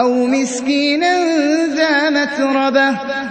أَوْ مِسْكِينًا ذَا مَتْرَبَةٍ